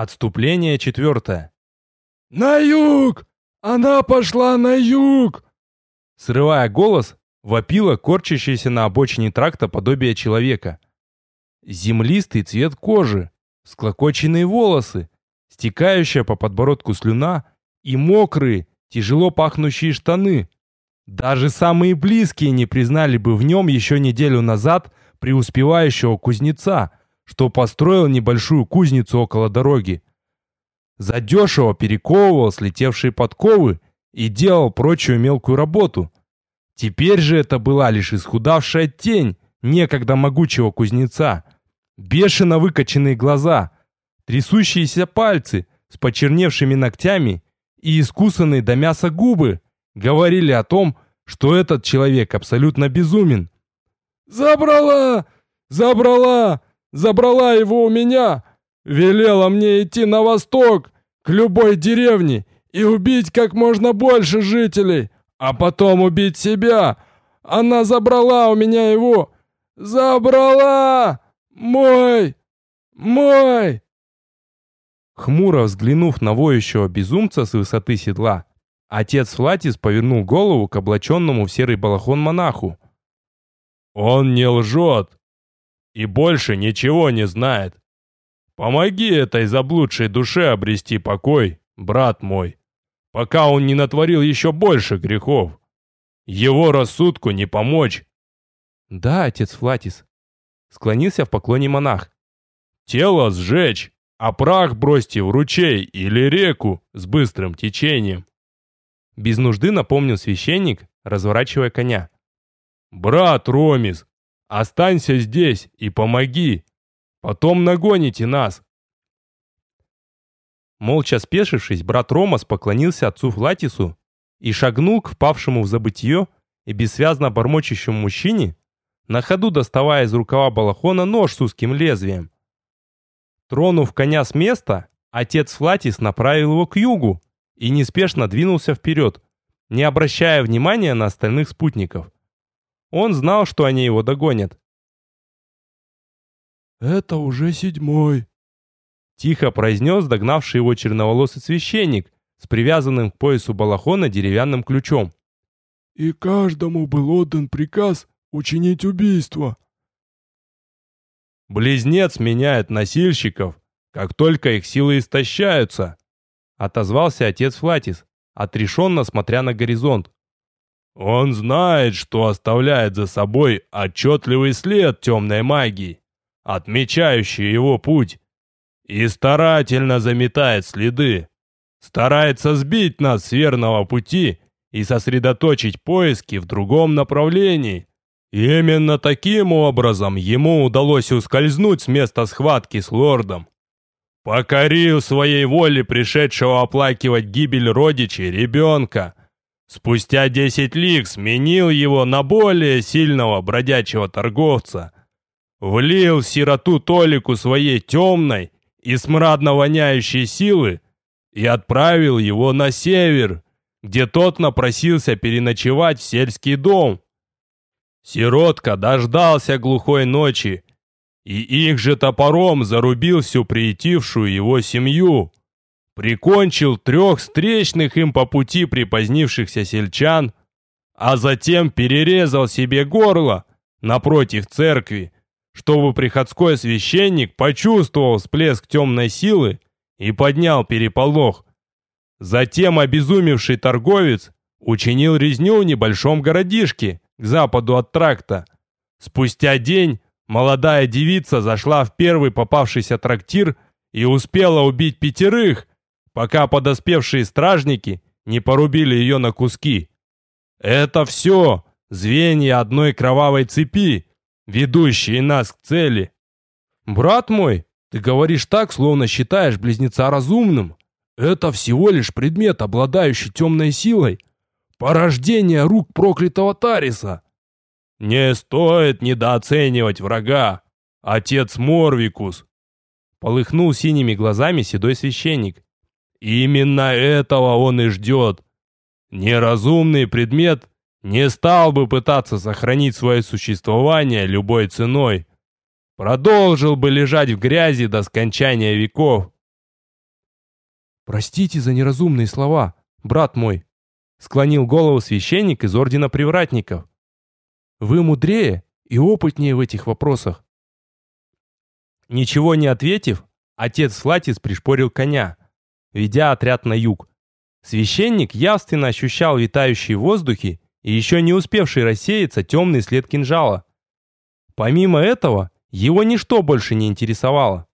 Отступление четвертое. «На юг! Она пошла на юг!» Срывая голос, вопило корчащееся на обочине тракта подобие человека. Землистый цвет кожи, склокоченные волосы, стекающая по подбородку слюна и мокрые, тяжело пахнущие штаны. Даже самые близкие не признали бы в нем еще неделю назад преуспевающего кузнеца, что построил небольшую кузницу около дороги. Задешево перековывал слетевшие подковы и делал прочую мелкую работу. Теперь же это была лишь исхудавшая тень некогда могучего кузнеца. Бешено выкоченные глаза, трясущиеся пальцы с почерневшими ногтями и искусанные до мяса губы говорили о том, что этот человек абсолютно безумен. «Забрала! Забрала! Забрала его у меня! Велела мне идти на восток, к любой деревне, и убить как можно больше жителей, а потом убить себя! Она забрала у меня его! Забрала! Мой! Мой!» Хмуро взглянув на воющего безумца с высоты седла, отец Флатис повернул голову к облаченному в серый балахон монаху. «Он не лжет и больше ничего не знает. Помоги этой заблудшей душе обрести покой, брат мой, пока он не натворил еще больше грехов. Его рассудку не помочь». «Да, отец Флатис», — склонился в поклоне монах. «Тело сжечь, а прах бросьте в ручей или реку с быстрым течением. Без нужды напомнил священник, разворачивая коня. «Брат Ромис, останься здесь и помоги. Потом нагоните нас». Молча спешившись, брат Ромас поклонился отцу Флатису и шагнул к впавшему в забытье и бессвязно бормочущему мужчине, на ходу доставая из рукава балахона нож с узким лезвием. Тронув коня с места, отец Флатис направил его к югу и неспешно двинулся вперед, не обращая внимания на остальных спутников. Он знал, что они его догонят. «Это уже седьмой», — тихо произнес догнавший его черноволосый священник с привязанным к поясу балахона деревянным ключом. «И каждому был отдан приказ учинить убийство». Близнец меняет носильщиков, как только их силы истощаются, отозвался отец Флатис, отрешенно смотря на горизонт. Он знает, что оставляет за собой отчетливый след темной магии, отмечающий его путь, и старательно заметает следы, старается сбить нас с верного пути и сосредоточить поиски в другом направлении. Именно таким образом ему удалось ускользнуть с места схватки с лордом. Покорил своей воле пришедшего оплакивать гибель родичей ребенка. Спустя десять лиг сменил его на более сильного бродячего торговца. Влил сироту Толику своей темной и смрадно воняющей силы и отправил его на север, где тот напросился переночевать в сельский дом. Сиротка дождался глухой ночи, и их же топором зарубил всю приютившую его семью. Прикончил трех встречных им по пути припозднившихся сельчан, а затем перерезал себе горло напротив церкви, чтобы приходской священник почувствовал всплеск темной силы и поднял переполох. Затем обезумевший торговец учинил резню в небольшом городишке, к западу от тракта. Спустя день молодая девица зашла в первый попавшийся трактир и успела убить пятерых, пока подоспевшие стражники не порубили ее на куски. Это все звенья одной кровавой цепи, ведущие нас к цели. Брат мой, ты говоришь так, словно считаешь близнеца разумным. Это всего лишь предмет, обладающий темной силой, Порождение рук проклятого Тариса. Не стоит недооценивать врага, отец Морвикус. Полыхнул синими глазами седой священник. Именно этого он и ждет. Неразумный предмет не стал бы пытаться сохранить свое существование любой ценой. Продолжил бы лежать в грязи до скончания веков. Простите за неразумные слова, брат мой, склонил голову священник из ордена привратников. Вы мудрее и опытнее в этих вопросах. Ничего не ответив, отец Флатис пришпорил коня, ведя отряд на юг. Священник явственно ощущал витающие в воздухе и еще не успевший рассеяться темный след кинжала. Помимо этого, его ничто больше не интересовало.